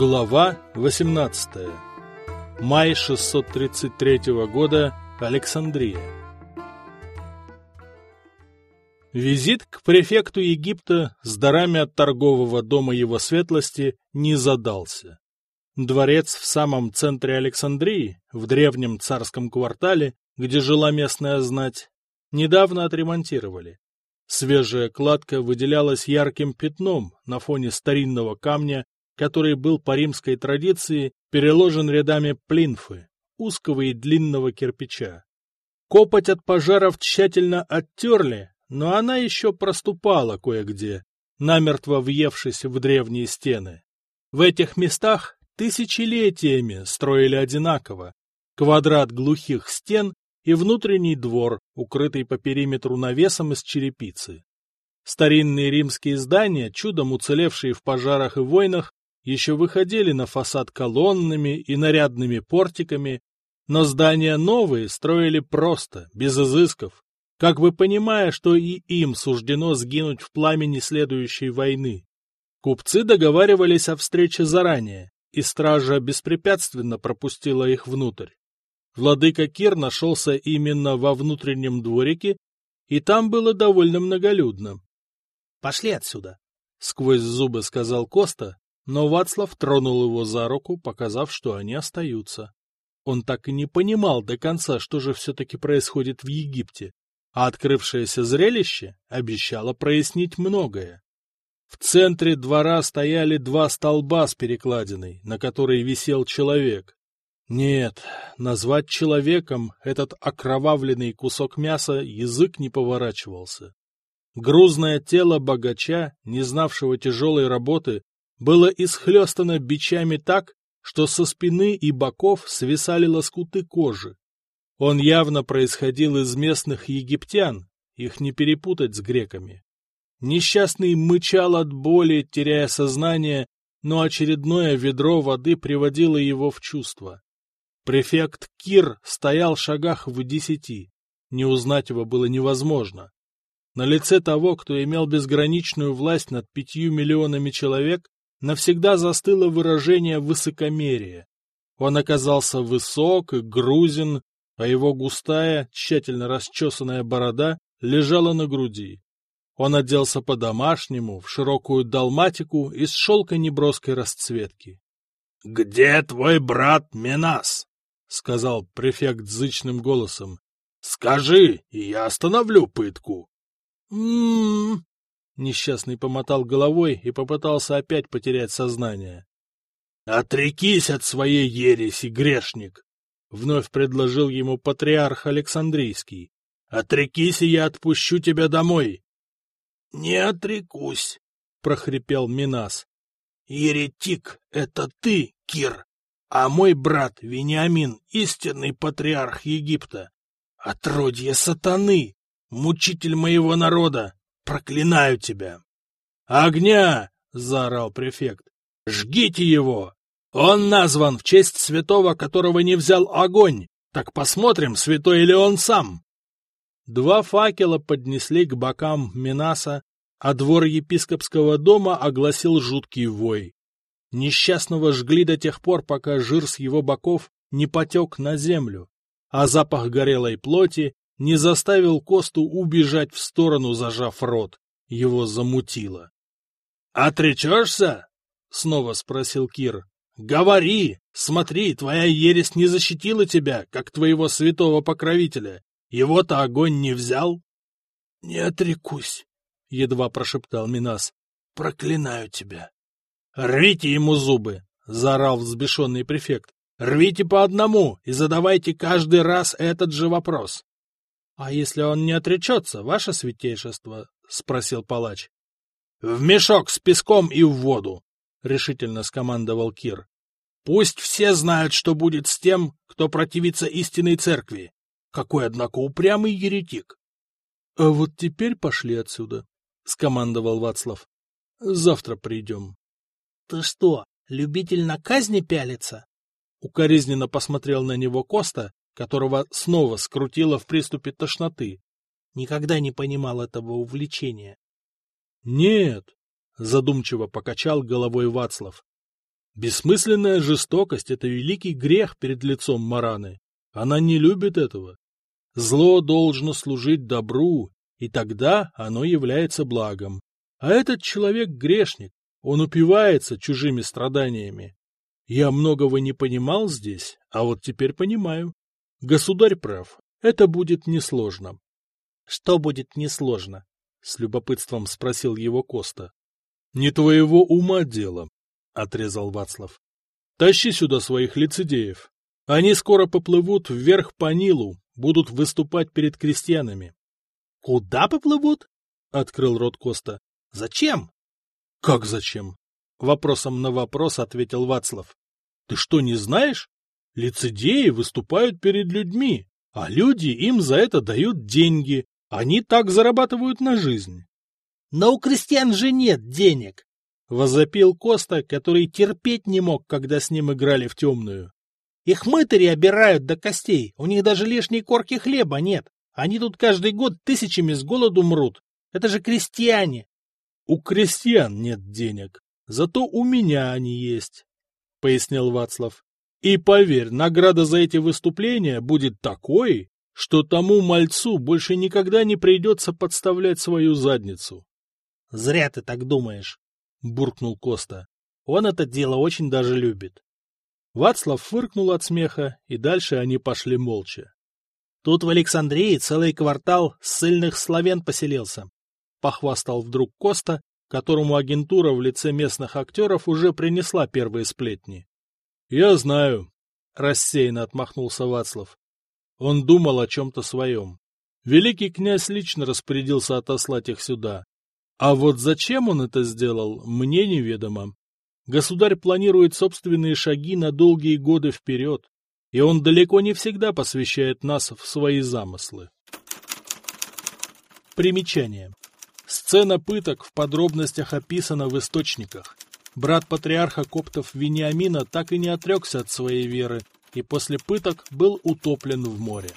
Глава 18. Май 633 года. Александрия. Визит к префекту Египта с дарами от торгового дома его светлости не задался. Дворец в самом центре Александрии, в древнем царском квартале, где жила местная знать, недавно отремонтировали. Свежая кладка выделялась ярким пятном на фоне старинного камня который был по римской традиции переложен рядами плинфы, узкого и длинного кирпича. Копоть от пожаров тщательно оттерли, но она еще проступала кое-где, намертво въевшись в древние стены. В этих местах тысячелетиями строили одинаково. Квадрат глухих стен и внутренний двор, укрытый по периметру навесом из черепицы. Старинные римские здания, чудом уцелевшие в пожарах и войнах, еще выходили на фасад колоннами и нарядными портиками, но здания новые строили просто, без изысков, как бы понимая, что и им суждено сгинуть в пламени следующей войны. Купцы договаривались о встрече заранее, и стража беспрепятственно пропустила их внутрь. Владыка Кир нашелся именно во внутреннем дворике, и там было довольно многолюдно. — Пошли отсюда, — сквозь зубы сказал Коста, но Вацлав тронул его за руку, показав, что они остаются. Он так и не понимал до конца, что же все-таки происходит в Египте, а открывшееся зрелище обещало прояснить многое. В центре двора стояли два столба с перекладиной, на которой висел человек. Нет, назвать человеком этот окровавленный кусок мяса язык не поворачивался. Грузное тело богача, не знавшего тяжелой работы, было исхлестано бичами так, что со спины и боков свисали лоскуты кожи. Он явно происходил из местных египтян, их не перепутать с греками. Несчастный мычал от боли, теряя сознание, но очередное ведро воды приводило его в чувство. Префект Кир стоял в шагах в десяти. Не узнать его было невозможно. На лице того, кто имел безграничную власть над пятью миллионами человек, навсегда застыло выражение высокомерия. Он оказался высок и грузен, а его густая, тщательно расчесанная борода лежала на груди. Он оделся по-домашнему, в широкую далматику из шелка неброской расцветки. — Где твой брат Минас? — сказал префект зычным голосом. — Скажи, и я остановлю пытку. «М-м-м», Несчастный помотал головой и попытался опять потерять сознание. — Отрекись от своей ереси, грешник! — вновь предложил ему патриарх Александрийский. — Отрекись, и я отпущу тебя домой. — Не отрекусь, — прохрипел Минас. — Еретик — это ты, Кир, а мой брат Вениамин — истинный патриарх Египта. Отродье сатаны, мучитель моего народа, Проклинаю тебя! Огня! — заорал префект. Жгите его! Он назван в честь святого, которого не взял огонь. Так посмотрим, святой ли он сам. Два факела поднесли к бокам Минаса, а двор епископского дома огласил жуткий вой. Несчастного жгли до тех пор, пока жир с его боков не потек на землю, а запах горелой плоти не заставил Косту убежать в сторону, зажав рот. Его замутило. — Отречешься? — снова спросил Кир. — Говори! Смотри, твоя ересь не защитила тебя, как твоего святого покровителя. Его-то огонь не взял? — Не отрекусь, — едва прошептал Минас. — Проклинаю тебя. — Рвите ему зубы! — заорал взбешенный префект. — Рвите по одному и задавайте каждый раз этот же вопрос. — А если он не отречется, ваше святейшество? — спросил палач. — В мешок с песком и в воду, — решительно скомандовал Кир. — Пусть все знают, что будет с тем, кто противится истинной церкви. Какой, однако, упрямый еретик. — А вот теперь пошли отсюда, — скомандовал Вацлав. — Завтра придем. — Ты что, любитель на казни пялиться? Укоризненно посмотрел на него Коста, которого снова скрутило в приступе тошноты. Никогда не понимал этого увлечения. — Нет, — задумчиво покачал головой Вацлав. Бессмысленная жестокость — это великий грех перед лицом Мараны. Она не любит этого. Зло должно служить добру, и тогда оно является благом. А этот человек грешник, он упивается чужими страданиями. Я многого не понимал здесь, а вот теперь понимаю. Государь прав, это будет несложно. — Что будет несложно? — с любопытством спросил его Коста. — Не твоего ума дело, — отрезал Вацлав. — Тащи сюда своих лицедеев. Они скоро поплывут вверх по Нилу, будут выступать перед крестьянами. — Куда поплывут? — открыл рот Коста. — Зачем? — Как зачем? — вопросом на вопрос ответил Вацлав. — Ты что, не знаешь? Лицедеи выступают перед людьми, а люди им за это дают деньги. Они так зарабатывают на жизнь. — Но у крестьян же нет денег! — возопил Коста, который терпеть не мог, когда с ним играли в темную. — Их мытари обирают до костей, у них даже лишней корки хлеба нет. Они тут каждый год тысячами с голоду мрут. Это же крестьяне. — У крестьян нет денег, зато у меня они есть, — пояснил Вацлав. И поверь, награда за эти выступления будет такой, что тому мальцу больше никогда не придется подставлять свою задницу. — Зря ты так думаешь, — буркнул Коста. — Он это дело очень даже любит. Вацлав фыркнул от смеха, и дальше они пошли молча. Тут в Александрии целый квартал ссыльных славян поселился, — похвастал вдруг Коста, которому агентура в лице местных актеров уже принесла первые сплетни. — Я знаю, — рассеянно отмахнулся Вацлав. Он думал о чем-то своем. Великий князь лично распорядился отослать их сюда. А вот зачем он это сделал, мне неведомо. Государь планирует собственные шаги на долгие годы вперед, и он далеко не всегда посвящает нас в свои замыслы. Примечание. Сцена пыток в подробностях описана в источниках. Брат патриарха коптов Вениамина так и не отрекся от своей веры и после пыток был утоплен в море.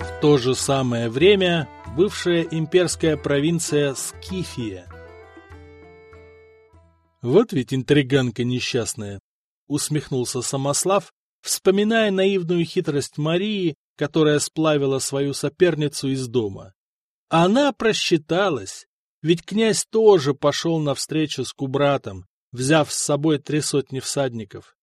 В то же самое время бывшая имперская провинция Скифия. «Вот ведь интриганка несчастная!» — усмехнулся Самослав, вспоминая наивную хитрость Марии, которая сплавила свою соперницу из дома. Она просчиталась, ведь князь тоже пошел навстречу с кубратом, взяв с собой три сотни всадников.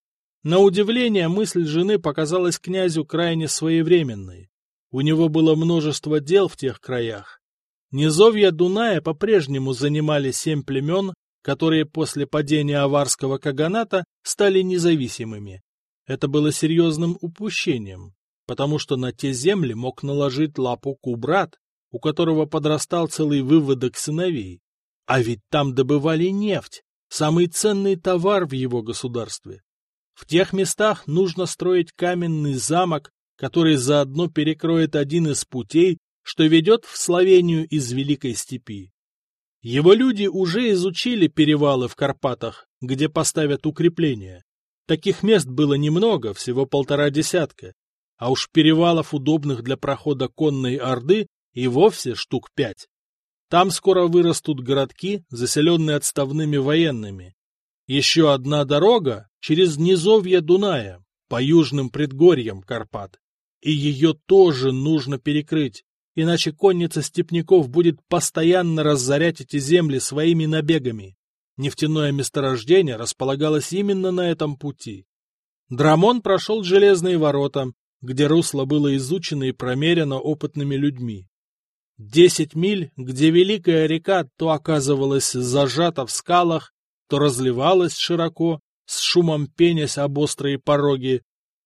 На удивление мысль жены показалась князю крайне своевременной. У него было множество дел в тех краях. Низовья Дуная по-прежнему занимали семь племен, которые после падения аварского каганата стали независимыми. Это было серьезным упущением, потому что на те земли мог наложить лапу Кубрат, у которого подрастал целый выводок сыновей. А ведь там добывали нефть, самый ценный товар в его государстве. В тех местах нужно строить каменный замок, который заодно перекроет один из путей, что ведет в Словению из Великой Степи. Его люди уже изучили перевалы в Карпатах, где поставят укрепления. Таких мест было немного, всего полтора десятка. А уж перевалов, удобных для прохода конной орды, и вовсе штук пять. Там скоро вырастут городки, заселенные отставными военными. Еще одна дорога через низовье Дуная, по южным предгорьям Карпат. И ее тоже нужно перекрыть, иначе конница степняков будет постоянно разорять эти земли своими набегами. Нефтяное месторождение располагалось именно на этом пути. Драмон прошел железные ворота, где русло было изучено и промерено опытными людьми. Десять миль, где великая река то оказывалась зажата в скалах, то разливалась широко, с шумом пенясь об острые пороги,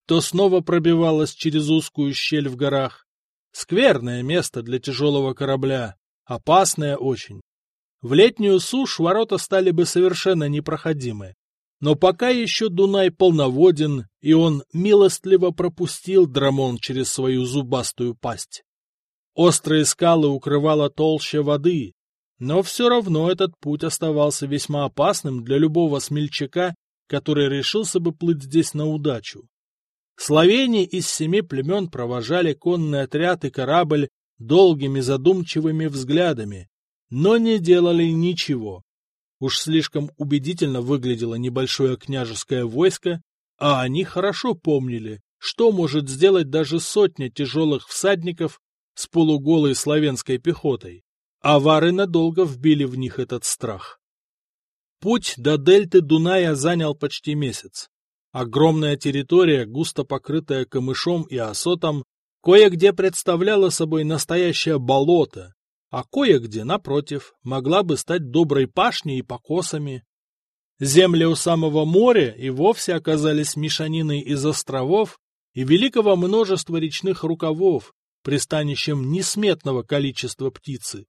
то снова пробивалась через узкую щель в горах. Скверное место для тяжелого корабля, опасное очень. В летнюю сушь ворота стали бы совершенно непроходимы. Но пока еще Дунай полноводен, и он милостливо пропустил Драмон через свою зубастую пасть. Острые скалы укрывала толща воды, но все равно этот путь оставался весьма опасным для любого смельчака, который решился бы плыть здесь на удачу. Словени из семи племен провожали конный отряд и корабль долгими задумчивыми взглядами, но не делали ничего. Уж слишком убедительно выглядело небольшое княжеское войско, а они хорошо помнили, что может сделать даже сотня тяжелых всадников с полуголой славянской пехотой. Авары надолго вбили в них этот страх. Путь до дельты Дуная занял почти месяц. Огромная территория, густо покрытая камышом и осотом, кое-где представляла собой настоящее болото, а кое-где, напротив, могла бы стать доброй пашней и покосами. Земли у самого моря и вовсе оказались мешаниной из островов и великого множества речных рукавов, пристанищем несметного количества птицы.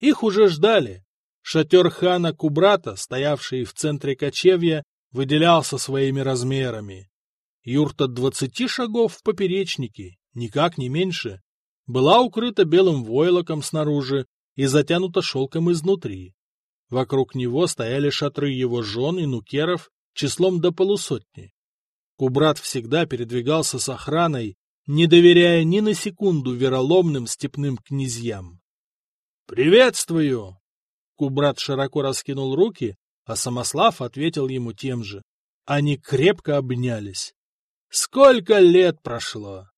Их уже ждали. Шатер хана Кубрата, стоявший в центре кочевья, выделялся своими размерами. Юрта двадцати шагов в поперечнике, никак не меньше, была укрыта белым войлоком снаружи и затянута шелком изнутри. Вокруг него стояли шатры его жен и нукеров числом до полусотни. Кубрат всегда передвигался с охраной, не доверяя ни на секунду вероломным степным князьям. «Приветствую!» Кубрат широко раскинул руки, а Самослав ответил ему тем же. Они крепко обнялись. «Сколько лет прошло!»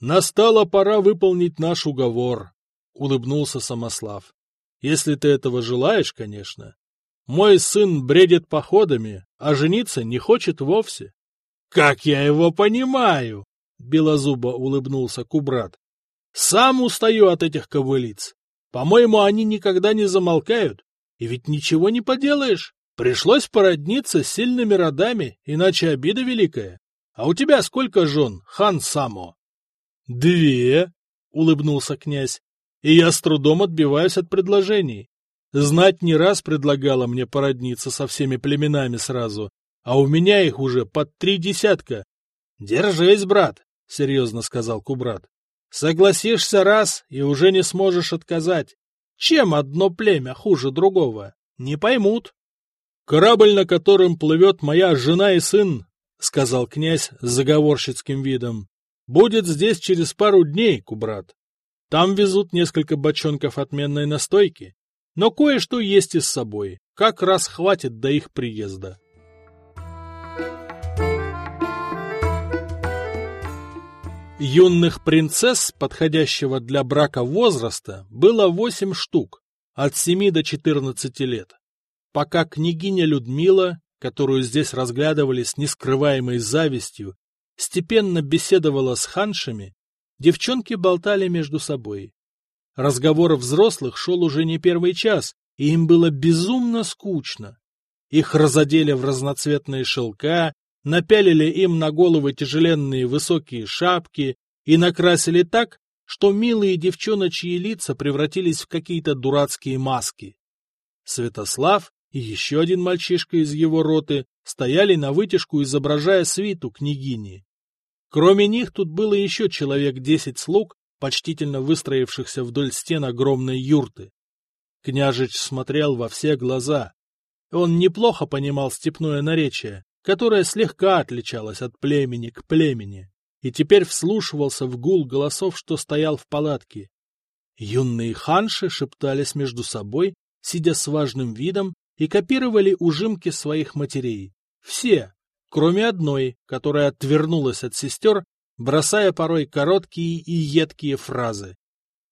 «Настала пора выполнить наш уговор», — улыбнулся Самослав. «Если ты этого желаешь, конечно. Мой сын бредит походами, а жениться не хочет вовсе». «Как я его понимаю!» — белозубо улыбнулся Кубрат. «Сам устаю от этих ковылиц. По-моему, они никогда не замолкают. И ведь ничего не поделаешь. Пришлось породниться с сильными родами, иначе обида великая. А у тебя сколько жен, хан Само? «Две», — улыбнулся князь, — «и я с трудом отбиваюсь от предложений. Знать не раз предлагала мне породниться со всеми племенами сразу, а у меня их уже под три десятка. Держись, брат», — серьезно сказал Кубрат. «Согласишься раз и уже не сможешь отказать. Чем одно племя хуже другого? Не поймут». «Корабль, на котором плывет моя жена и сын», — сказал князь с заговорщицким видом, Будет здесь через пару дней, Кубрат. Там везут несколько бочонков отменной настойки, но кое-что есть и с собой, как раз хватит до их приезда. Юных принцесс, подходящего для брака возраста, было восемь штук, от семи до четырнадцати лет. Пока княгиня Людмила, которую здесь разглядывали с нескрываемой завистью степенно беседовала с ханшами, девчонки болтали между собой. Разговор взрослых шел уже не первый час, и им было безумно скучно. Их разодели в разноцветные шелка, напялили им на головы тяжеленные высокие шапки и накрасили так, что милые девчоночьи лица превратились в какие-то дурацкие маски. Святослав и еще один мальчишка из его роты стояли на вытяжку, изображая свиту княгини. Кроме них тут было еще человек десять слуг, почтительно выстроившихся вдоль стен огромной юрты. Княжич смотрел во все глаза. Он неплохо понимал степное наречие, которое слегка отличалось от племени к племени, и теперь вслушивался в гул голосов, что стоял в палатке. Юные ханши шептались между собой, сидя с важным видом, и копировали ужимки своих матерей. Все, кроме одной, которая отвернулась от сестер, бросая порой короткие и едкие фразы.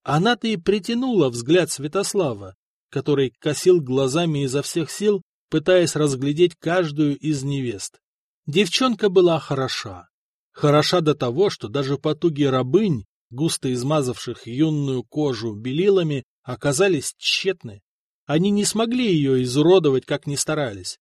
Она-то и притянула взгляд Святослава, который косил глазами изо всех сил, пытаясь разглядеть каждую из невест. Девчонка была хороша. Хороша до того, что даже потуги рабынь, густо измазавших юную кожу белилами, оказались тщетны. Они не смогли ее изуродовать, как ни старались.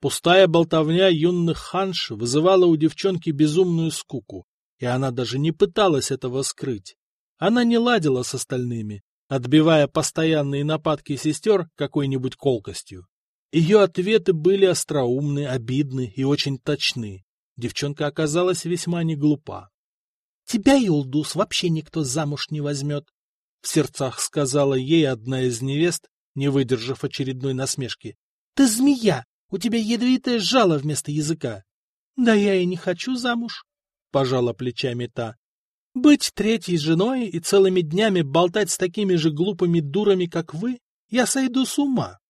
Пустая болтовня юных ханш вызывала у девчонки безумную скуку, и она даже не пыталась этого скрыть. Она не ладила с остальными, отбивая постоянные нападки сестер какой-нибудь колкостью. Ее ответы были остроумны, обидны и очень точны. Девчонка оказалась весьма не глупа. — Тебя, Юлдус, вообще никто замуж не возьмет, — в сердцах сказала ей одна из невест, не выдержав очередной насмешки. — Ты змея, у тебя ядовитое жало вместо языка. — Да я и не хочу замуж, — пожала плечами та. — Быть третьей женой и целыми днями болтать с такими же глупыми дурами, как вы? я сойду с ума. —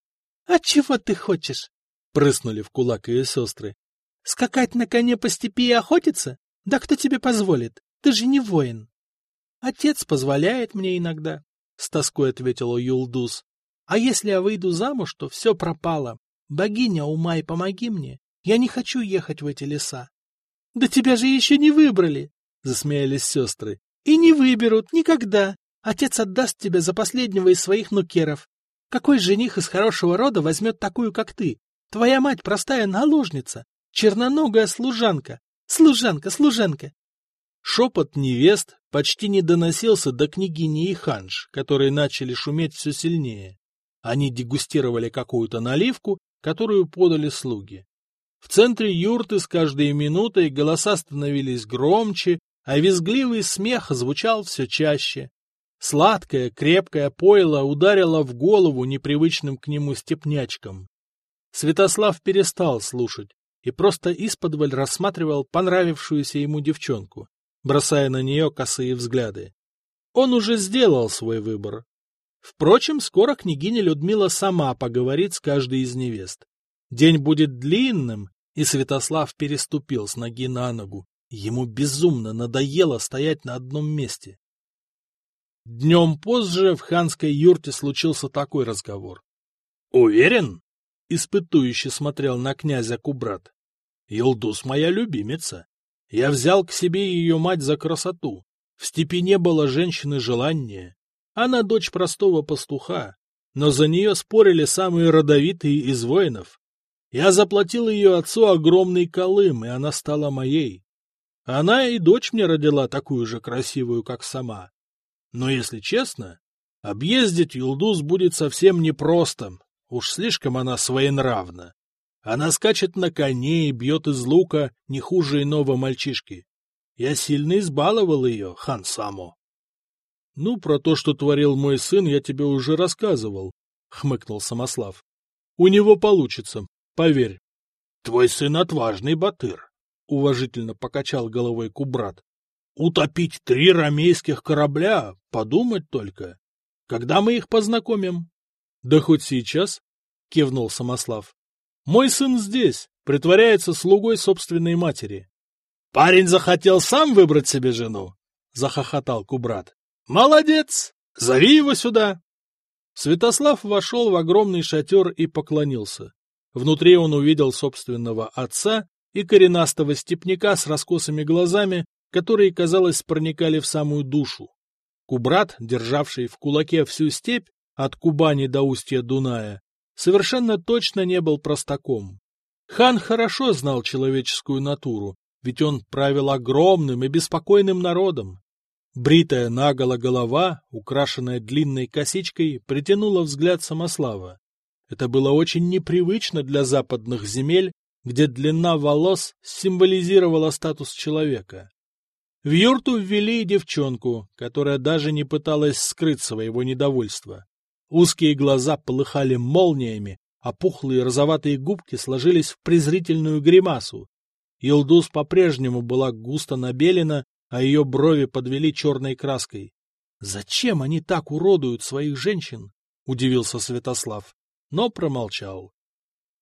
А чего ты хочешь? — прыснули в кулак ее сестры. — Скакать на коне по степи и охотиться? Да кто тебе позволит? Ты же не воин. — Отец позволяет мне иногда, — с тоской ответила Юлдус. — А если я выйду замуж, то все пропало. Богиня, умай, помоги мне. Я не хочу ехать в эти леса. — Да тебя же еще не выбрали, — засмеялись сестры. — И не выберут никогда. Отец отдаст тебя за последнего из своих нукеров. Какой жених из хорошего рода возьмет такую, как ты? Твоя мать простая наложница, черноногая служанка. Служанка, служанка. Шепот невест почти не доносился до княгини и ханж, которые начали шуметь все сильнее. Они дегустировали какую-то наливку, которую подали слуги. В центре юрты с каждой минутой голоса становились громче, а визгливый смех звучал все чаще. Сладкое, крепкое пойло ударило в голову непривычным к нему степнячкам. Святослав перестал слушать и просто исподволь рассматривал понравившуюся ему девчонку, бросая на нее косые взгляды. Он уже сделал свой выбор. Впрочем, скоро княгиня Людмила сама поговорит с каждой из невест. День будет длинным, и Святослав переступил с ноги на ногу. Ему безумно надоело стоять на одном месте. Днем позже в ханской юрте случился такой разговор. — Уверен? — испытующе смотрел на князя Кубрат. — Елдус моя любимица. Я взял к себе ее мать за красоту. В степи не было женщины желания. Она дочь простого пастуха, но за нее спорили самые родовитые из воинов. Я заплатил ее отцу огромный колым, и она стала моей. Она и дочь мне родила такую же красивую, как сама. Но, если честно, объездить Юлдус будет совсем непросто, уж слишком она своенравна. Она скачет на коне и бьет из лука не хуже иного мальчишки. Я сильно избаловал ее, хан Само. — Ну, про то, что творил мой сын, я тебе уже рассказывал, — хмыкнул Самослав. — У него получится, поверь. — Твой сын отважный батыр, — уважительно покачал головой Кубрат. Утопить три ромейских корабля? Подумать только. Когда мы их познакомим? — Да хоть сейчас, — кивнул Самослав. — Мой сын здесь, притворяется слугой собственной матери. — Парень захотел сам выбрать себе жену? — захохотал Кубрат. — Молодец! Зови его сюда! Святослав вошел в огромный шатер и поклонился. Внутри он увидел собственного отца и коренастого степняка с раскосыми глазами, которые, казалось, проникали в самую душу. Кубрат, державший в кулаке всю степь, от Кубани до устья Дуная, совершенно точно не был простаком. Хан хорошо знал человеческую натуру, ведь он правил огромным и беспокойным народом. Бритая наголо голова, украшенная длинной косичкой, притянула взгляд Самослава. Это было очень непривычно для западных земель, где длина волос символизировала статус человека. В юрту ввели девчонку, которая даже не пыталась скрыть своего недовольства. Узкие глаза полыхали молниями, а пухлые розоватые губки сложились в презрительную гримасу. Илдус по-прежнему была густо набелена, а ее брови подвели черной краской. — Зачем они так уродуют своих женщин? — удивился Святослав, но промолчал.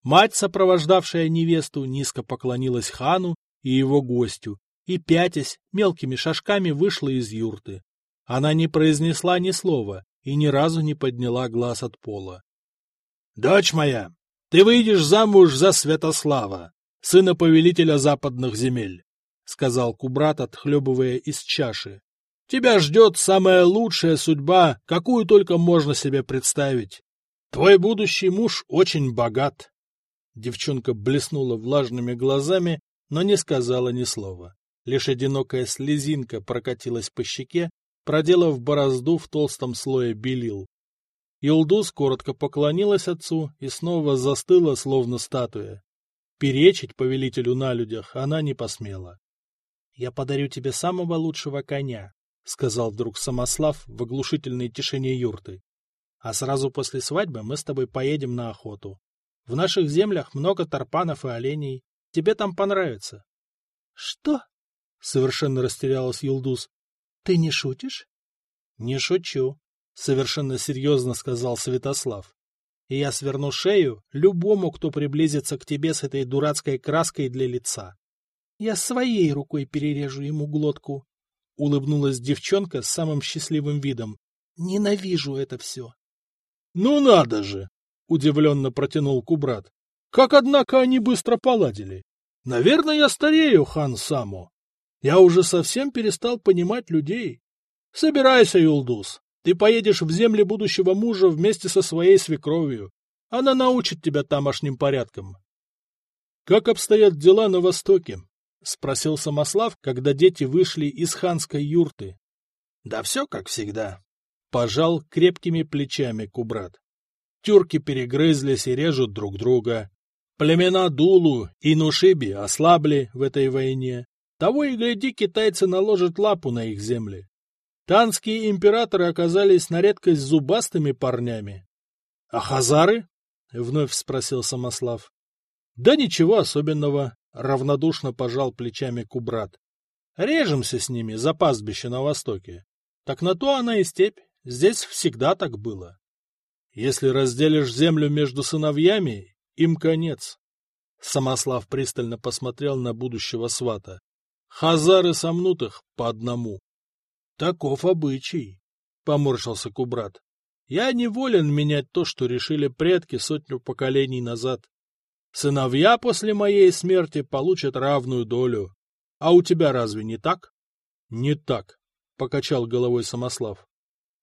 Мать, сопровождавшая невесту, низко поклонилась хану и его гостю и, пятясь, мелкими шажками вышла из юрты. Она не произнесла ни слова и ни разу не подняла глаз от пола. — Дочь моя, ты выйдешь замуж за Святослава, сына повелителя западных земель, — сказал Кубрат, отхлебывая из чаши. — Тебя ждет самая лучшая судьба, какую только можно себе представить. Твой будущий муж очень богат. Девчонка блеснула влажными глазами, но не сказала ни слова. Лишь одинокая слезинка прокатилась по щеке, проделав борозду в толстом слое белил. Илдус коротко поклонилась отцу и снова застыла, словно статуя. Перечить повелителю на людях она не посмела. — Я подарю тебе самого лучшего коня, — сказал вдруг Самослав в оглушительной тишине юрты. — А сразу после свадьбы мы с тобой поедем на охоту. В наших землях много тарпанов и оленей. Тебе там понравится. — Что? — совершенно растерялась Юлдус. — Ты не шутишь? — Не шучу. совершенно серьезно сказал Святослав. Я сверну шею любому, кто приблизится к тебе с этой дурацкой краской для лица. Я своей рукой перережу ему глотку. Улыбнулась девчонка с самым счастливым видом. Ненавижу это все. — Ну надо же! — удивленно протянул Кубрат. — Как, однако, они быстро поладили. Наверное, я старею, хан Саму. Я уже совсем перестал понимать людей. Собирайся, Юлдус. Ты поедешь в земли будущего мужа вместе со своей свекровью. Она научит тебя тамошним порядкам. — Как обстоят дела на Востоке? — спросил Самослав, когда дети вышли из ханской юрты. — Да все как всегда. Пожал крепкими плечами Кубрат. Тюрки перегрызлись и режут друг друга. Племена Дулу и Нушиби ослабли в этой войне. Того и гляди, китайцы наложат лапу на их земли. Танские императоры оказались на редкость зубастыми парнями. — А хазары? — вновь спросил Самослав. — Да ничего особенного, — равнодушно пожал плечами Кубрат. — Режемся с ними за пастбище на востоке. Так на то она и степь. Здесь всегда так было. Если разделишь землю между сыновьями, им конец. Самослав пристально посмотрел на будущего свата. Хазары сомнут их по одному. — Таков обычай, — поморщился Кубрат. — Я не волен менять то, что решили предки сотню поколений назад. Сыновья после моей смерти получат равную долю. А у тебя разве не так? — Не так, — покачал головой Самослав.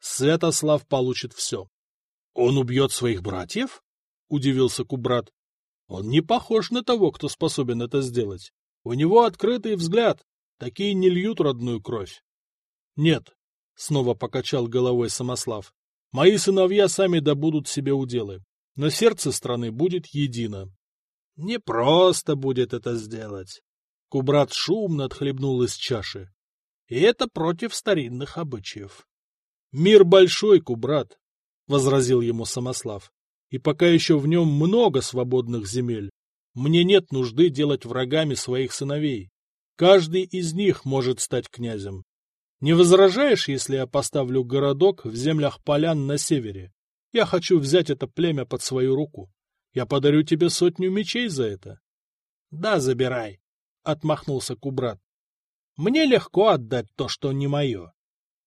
Святослав получит все. — Он убьет своих братьев? — удивился Кубрат. — Он не похож на того, кто способен это сделать. У него открытый взгляд, такие не льют родную кровь. — Нет, — снова покачал головой Самослав, — мои сыновья сами добудут себе уделы, но сердце страны будет едино. — Не просто будет это сделать. Кубрат шумно отхлебнул из чаши. И это против старинных обычаев. — Мир большой, Кубрат, — возразил ему Самослав, — и пока еще в нем много свободных земель. Мне нет нужды делать врагами своих сыновей. Каждый из них может стать князем. Не возражаешь, если я поставлю городок в землях полян на севере? Я хочу взять это племя под свою руку. Я подарю тебе сотню мечей за это. — Да, забирай, — отмахнулся Кубрат. — Мне легко отдать то, что не мое.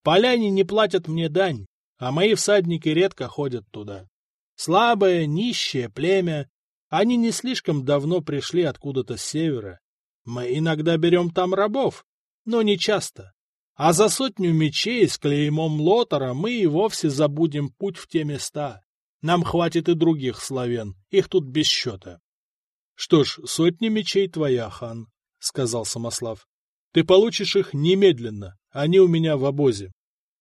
Поляне не платят мне дань, а мои всадники редко ходят туда. Слабое, нищее племя, они не слишком давно пришли откуда-то с севера. Мы иногда берем там рабов, но не часто. А за сотню мечей с клеймом Лотара мы и вовсе забудем путь в те места. Нам хватит и других славян, их тут без счета. — Что ж, сотни мечей твоя, хан, — сказал Самослав. — Ты получишь их немедленно, они у меня в обозе.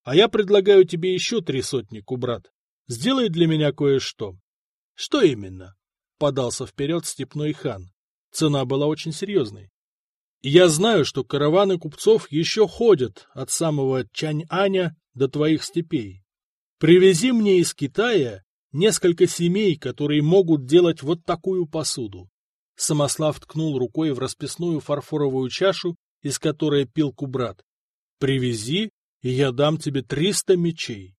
А я предлагаю тебе еще три сотни, кубрат. Сделай для меня кое-что. — Что именно? — подался вперед степной хан. Цена была очень серьезной. — Я знаю, что караваны купцов еще ходят от самого Чань-Аня до твоих степей. Привези мне из Китая несколько семей, которые могут делать вот такую посуду. Самослав ткнул рукой в расписную фарфоровую чашу, из которой пил кубрат. Привези и я дам тебе триста мечей.